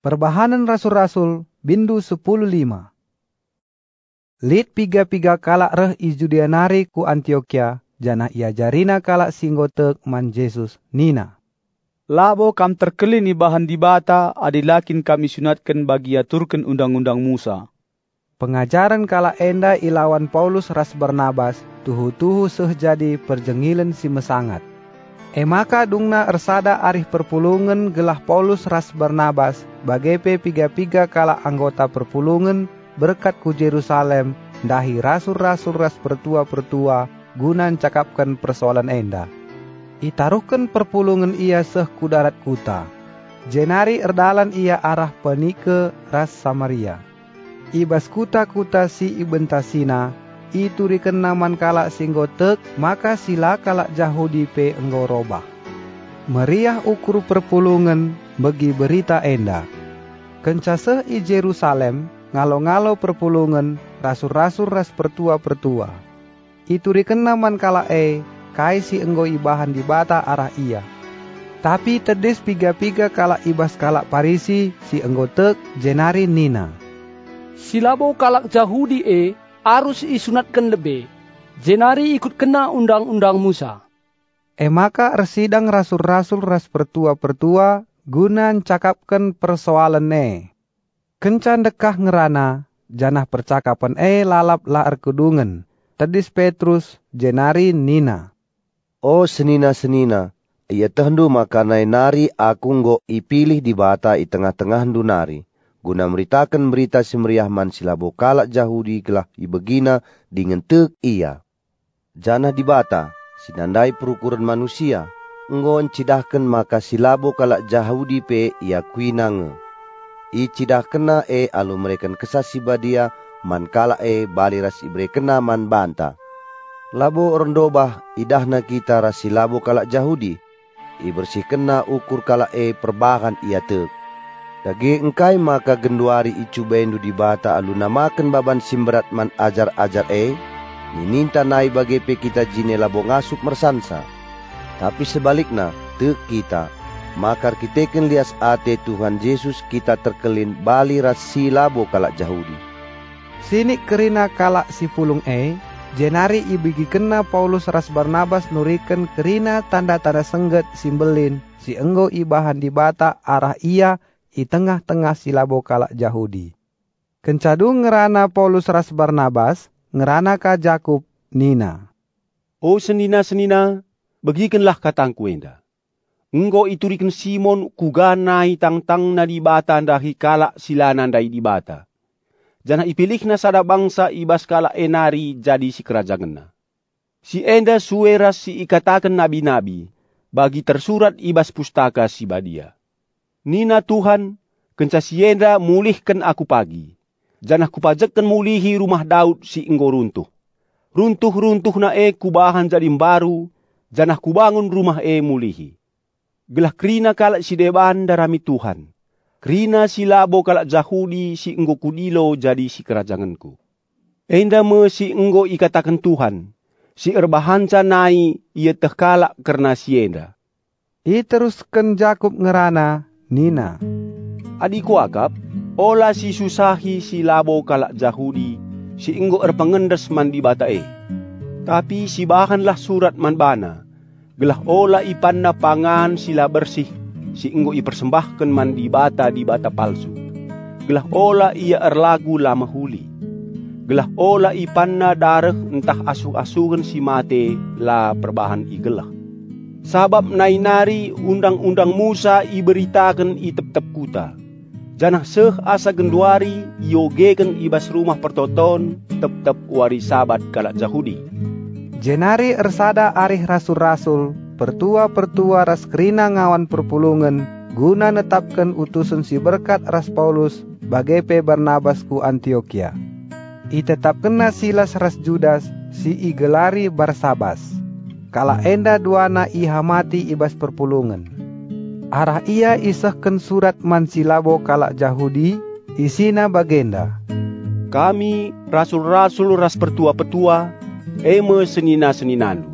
Perbahanan Rasul-Rasul Bindu 10.5 Lid piga-piga kalak reh i Judeanari ku Antioquia, jana ia jarina kalak singgotek man Jesus nina. Labo kam terkelin bahan di bata adilakin kami sunatkan bagi aturkan undang-undang Musa. Pengajaran kalak enda ilawan Paulus ras Barnabas, tuhu-tuhu seh jadi perjengilan si mesangat. Emaka dungna ersada arih perpulungan gelah Paulus ras Barnabas bagai piga-piga kala anggota perpulungan berkat ku Jerusalem dahi rasul-rasul ras pertua-pertua gunan cakapkan persoalan enda. Itaruhkan perpulungan ia seh ku darat kuta. Jenari erdalan ia arah penike ras Samaria. Ibas kuta-kuta si ibentasina itu naman kalak singgotek maka sila kalak Yahudi pe enggo robah. Meriah ukur perpulungan bagi berita enda. Kencase i Jerusalem ngalo-ngalo perpulungan rasul-rasul ras pertua-pertua. Itu naman kalak e kai si enggo ibahan di bata arah ia. Tapi tedis piga-piga kalak ibas kalak Parisi si enggo tek jenari nina. Silabo kalak Yahudi e harus isunatkan lebih. Jenari ikut kena undang-undang Musa. Emaka residang rasul-rasul ras pertua-pertua gunan cakapkan persoalan ne. Kencan dekah ngerana, janah percakapan e lalap la erkudungan. Tadis Petrus, jenari Nina. Oh senina-senina, ia tehendu makanai nari aku nggo ipilih di bata i tengah-tengah nari guna meritakan berita semeriah man silabo kalak Jahudi gelah ibegina dengan tek ia. Jana dibata, sinandai perukuran manusia, ngon cidahkan maka silabo kalak Jahudi pe ia kuinange. I cidah kena e alu mereka kesasi badia man kala e baliras ibre kena man banta. Labo rendobah idahna kita rasi labo kalak Jahudi, i bersih kena ukur kala e perbahan ia tek Dagi engkai maka genduari icu bendu di bata alu namakan baban simberat man ajar-ajar e, nininta nai bagi pe kita jine labo ngasup mersansa. Tapi sebaliknya, te kita, makar kiteken lias ate Tuhan Yesus kita terkelin bali rasi labo kalak Jahudi. Sini kerina kalak si pulung e, jenari ibigi kena Paulus ras Barnabas nurikan kerina tanda-tanda sengget simbelin si enggo ibahan di bata arah ia i tengah-tengah silabo kalak Yahudi. Kencadu ngerana Paulus ras Barnabas, ngerana ka Jakub Nina. Oh senina-senina, begikenlah katangku enda. Enggo iturikan Simon kuganai tang-tang na di bata dahi kalak silanan dahi di bata. Jana ipilih sada bangsa ibas kalak enari jadi si kerajaan na. Si enda suera si ikatakan nabi-nabi, bagi tersurat ibas pustaka si badia. Nina Tuhan, kencasienda mulihkan aku pagi. Janah kupajakkan mulihi rumah Daud si enggo runtuh. Runtuh-runtuh na e kubahan jadi baru, janah kubangun rumah e mulihi. Gelah krina kalak si deban darami Tuhan. Krina si labo kalak Jahudi si enggo kudilo jadi si kerajanganku. Enda me si enggo ikatakan Tuhan, si erbahanca nai ia terkalak karena si enda. I teruskan Jakub ngerana, Nina. Adikku agap, ola si susahi si labo kalak Jahudi, si inggo erpengendes mandi batae. Tapi si bahanlah surat man bana, gelah ola ipanna pangan sila bersih, si inggo ipersembahkan mandi bata di bata palsu. Gelah ola ia erlagu lama huli. Gelah ola ipanna darah entah asuh-asuhan si mate la perbahan igelah. Sabab nainari undang-undang Musa iberitakan i tep-tep kuta. Janah seh asa genduari yogeken ibas rumah pertoton tep-tep wari sabat kalak Jahudi. Jenari ersada arih rasul-rasul, pertua-pertua ras kerina ngawan perpulungan, guna netapkan utusan si berkat ras Paulus bagai pe Barnabas ku Antioquia. I tetap kena silas ras Judas si igelari Barsabas kala enda duana iha mati ibas perpulungan. Arah ia isahkan surat mansilabo kala Jahudi, isina bagenda. Kami rasul-rasul ras pertua-petua, eme senina-seninandu.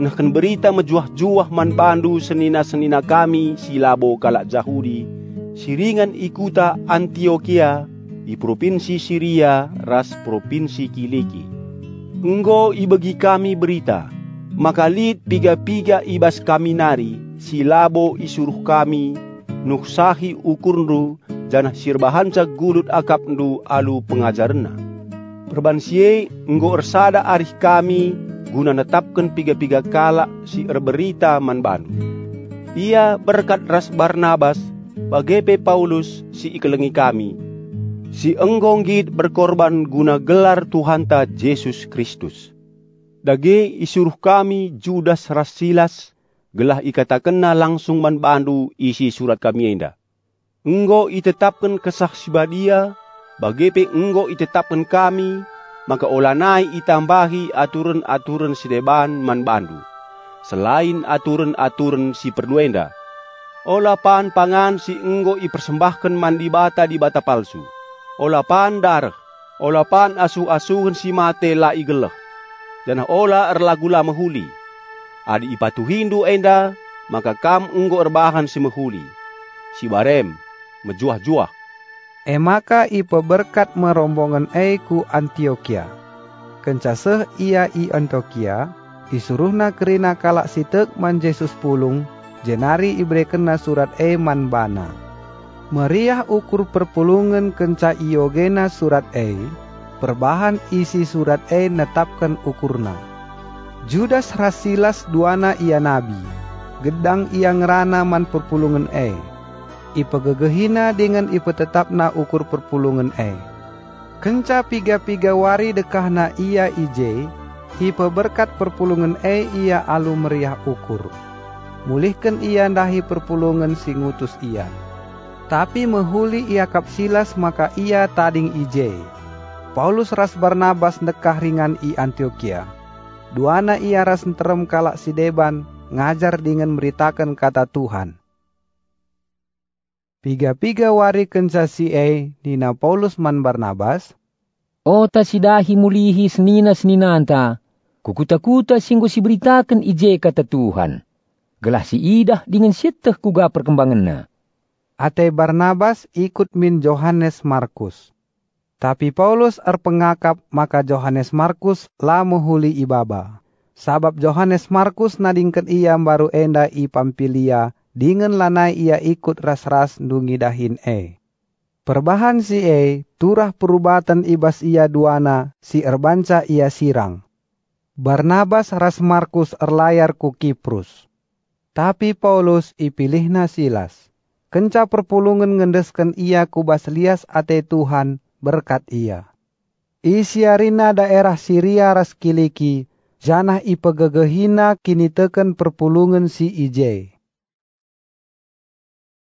Nahkan berita mejuah-juah man bandu senina-senina kami silabo kala Jahudi, siringan ikuta Antioquia, i provinsi Syria, ras provinsi Kiliki. Enggo ibagi kami berita, maka lid piga-piga ibas kami nari, silabo isuruh kami, nuksahi ukurndu, janah sirbahanca gulut akap ndu alu pengajarna. Perbansie enggo ersada arih kami, guna netapkan piga-piga kala si erberita man bandu. Ia berkat ras Barnabas, bagepe Paulus si ikelengi kami. Si enggonggit berkorban guna gelar Tuhan ta Yesus Kristus. Dage isuruh kami Judas ras Silas, gelah ikatakenna langsung man bandu isi surat kami enda. Enggo itetapkan kesaksibadia, bagepe enggo itetapkan kami, maka olanai itambahi aturan-aturan sideban man bandu. Selain aturan-aturan si perduenda. Ola pan pangan si enggo ipersembahkan mandi bata di bata palsu. Ola pan darah. Ola pan asu-asuhan si mate la igeleh. Dan ola erlagula mahuli. Adi ipatu hindu enda, maka kam enggo erbahan si mahuli. Si barem, mejuah-juah Emaka ipa berkat merombongan e ku Antioquia. Kencaseh ia i Antioquia, isuruhna kerina kalak sitek man Yesus pulung, jenari ibrekena surat e man bana. Meriah ukur perpulungan kenca iogena surat e, perbahan isi surat e netapkan ukurna. Judas rasilas duana ia nabi, gedang ia ngerana man perpulungan e ipegegehina dengan ipetetapna ukur perpulungan e. Kenca piga-piga wari dekahna ia ije, ipe berkat perpulungan e ia alu meriah ukur. Mulihkan ia ndahi perpulungan si ngutus ia. Tapi mehuli ia kapsilas maka ia tading ije. Paulus ras Barnabas nekah ringan i Antioquia. Duana ia ras terem kalak si deban, ngajar dengan meritakan kata Tuhan. Piga-piga wari kensa si e nina Paulus man Barnabas. O ta sidahi mulihi senina senina anta. Kukuta-kuta singgo si beritakan ije kata Tuhan. Gelah si idah dengan sieteh kuga perkembangannya. Ate Barnabas ikut min Johannes Markus. Tapi Paulus erpengakap maka Johannes Markus la muhuli ibaba. Sabab Johannes Markus nadingkan ia baru enda i Pampilia dengan lanai ia ikut ras-ras dahin e. Perbahan si e, turah perubatan ibas ia duana, si erbanca ia sirang. Barnabas ras Markus erlayar ku Kiprus. Tapi Paulus ipilihna Silas. Kenca perpulungan ngendeskan ia ku baslias ate Tuhan berkat ia. Isiarina daerah Syria ras kiliki, janah ipegegehina kini teken perpulungan si ije